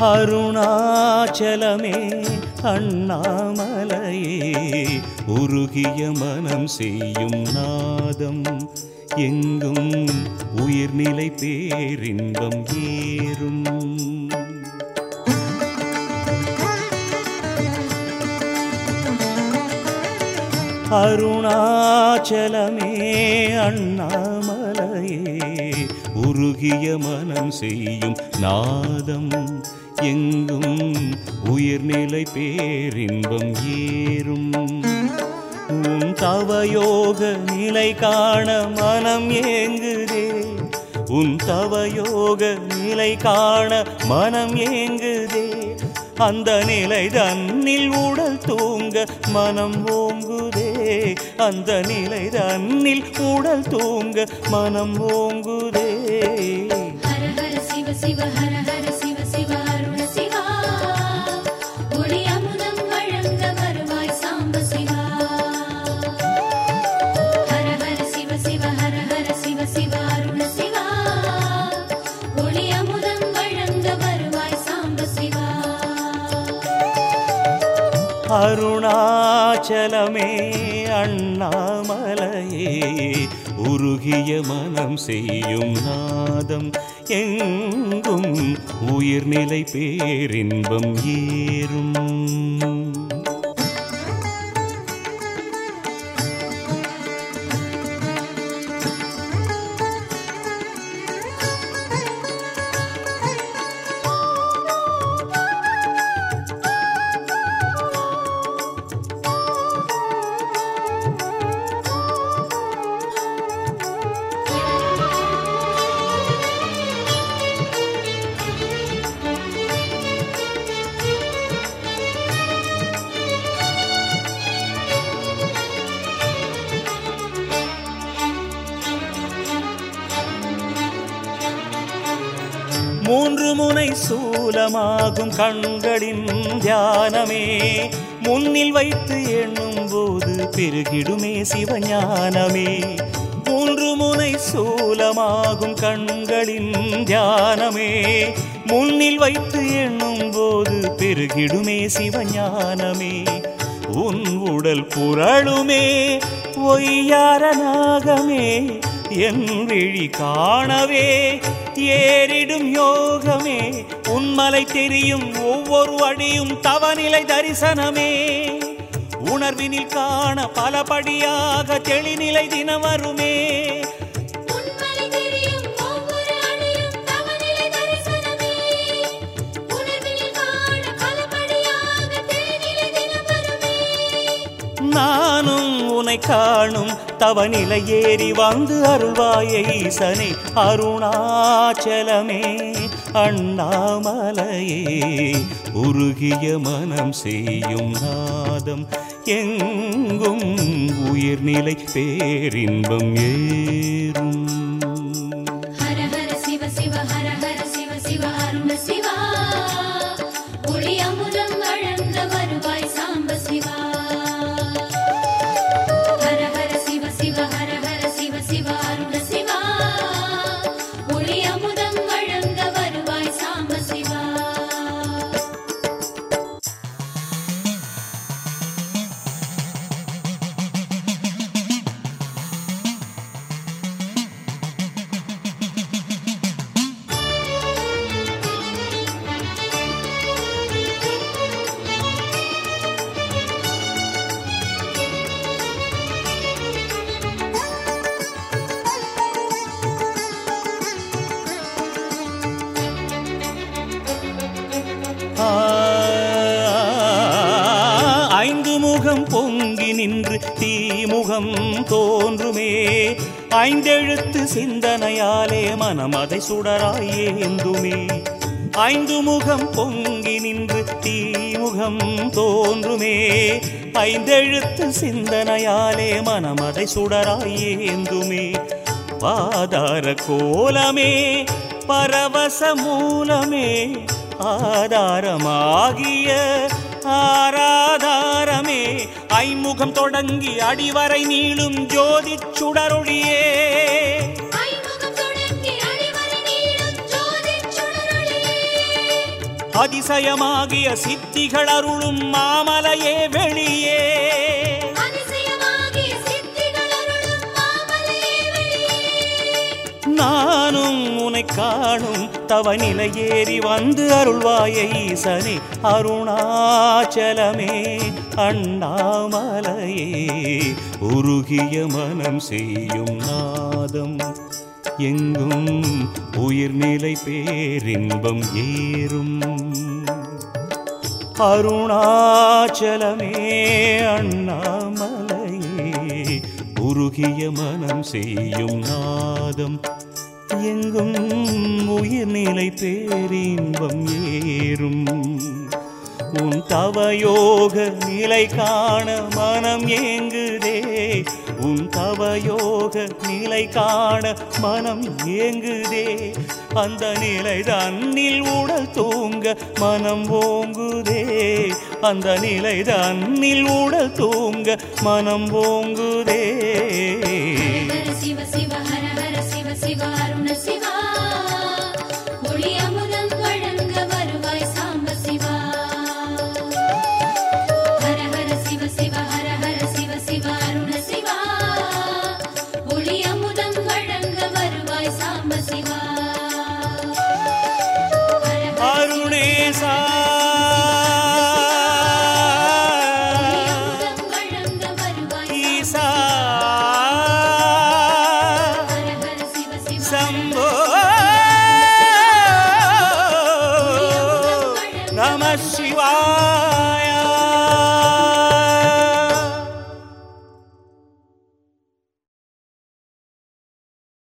அருணாச்சலமே அண்ணாமலையே உருகிய மனம் செய்யும் நாதம் எங்கும் உயிர்நிலை பேரின்பம் ஏறும். அருணாச்சலமே அண்ணாமலையே உருகிய மனம் செய்யும் நாதம் எங்கும் உயிர்நிலை பேரின்பம் ஏறும். உன் தவயோக நிலை காண மனம் ஏங்குதே. உன் தவயோக நிலை காண மனம் ஏங்குதே. அந்த நிலை தன்னில் உடல் தூங்க மனம் ஓங்குதே. அந்த நிலை தன்னில் உடல் தூங்க மனம் ஓங்குதே. ஹர ஹர சிவ சிவ ஹர ஹர அருணாச்சலமே அண்ணாமலையே உருகிய மனம் செய்யும் நாதம் எங்கும் உயிர்நிலை பேரின்பம் ஏறும். மூன்று முனை சூலமாகும் கண்களின் தியானமே. முன்னில் வைத்து எண்ணும் போது பெருகிடுமே சிவஞானமே. மூன்று முனை சூலமாகும் கண்களின் தியானமே. முன்னில் வைத்து எண்ணும் போது பெருகிடுமே சிவஞானமே. உன் உடல் புரளுமே பொய்யார நாகமே. என் விழி காணவே ஏறிடும் யோகமே உன்மலை தெரியும் ஒவ்வொரு அடியும் தவநிலை தரிசனமே. உணர்வினில் காண பலபடியாக தெளிநிலை தினம் வருமே நானும் உனை காணும் தவநிலை ஏறி வந்து அருள்வாயை ஈசனே அருணாச்சலமே அண்ணாமலையே. உருகிய மனம் செய்யும் நாதம் எங்கும் உயிர்நிலை பேரின்பம் ஏறும். நின்று தீமுகம் தோன்றுமே. ஐந்தெழுத்து சிந்தனையாலே மனம் அதை சுடராய் ஏந்துமே ஐந்து முகம் பொங்கி நின்று தீமுகம் தோன்றுமே. ஐந்தெழுத்து சிந்தனையாலே மனம் அதை சுடராய் ஏந்துமே பாதார கோலமே பரவச மூலமே. ஆதாரமாகிய ஆரா ஐமுகம் தொடங்கி அடிவரை நீளும் ஜோதி வெளியே. அதிசயமாகிய சித்திகள் அருளும் மாமலையே வெளியே. நானும் உனை காணும் தவ ஏறி வந்து அருள்வாயை ஈசனே அருணாச்சலமே அண்ணாமலையே. உருகிய மனம் செய்யும் நாதம் எங்கும் உயிர்நிலை பேரின்பம் ஏறும். அருணாச்சலமே அண்ணாமலையே. உருகிய மனம் செய்யும் நாதம் எங்கும் உயிர் நிலை பேரின்பம் ஏறும். உன் தவயோக நிலை காண மனம் ஏங்குதே. உன் தவயோக நிலை காண மனம் ஏங்குதே. அந்த நிலை தன்னில் உடல் தூங்க மனம் ஓங்குதே. அந்த நிலை தன்னில் உடல் தூங்க மனம் ஓங்குதே. ஹர சிவ சிவ ஹர ஹர சிவ சிவ அருண சிவா. शिवा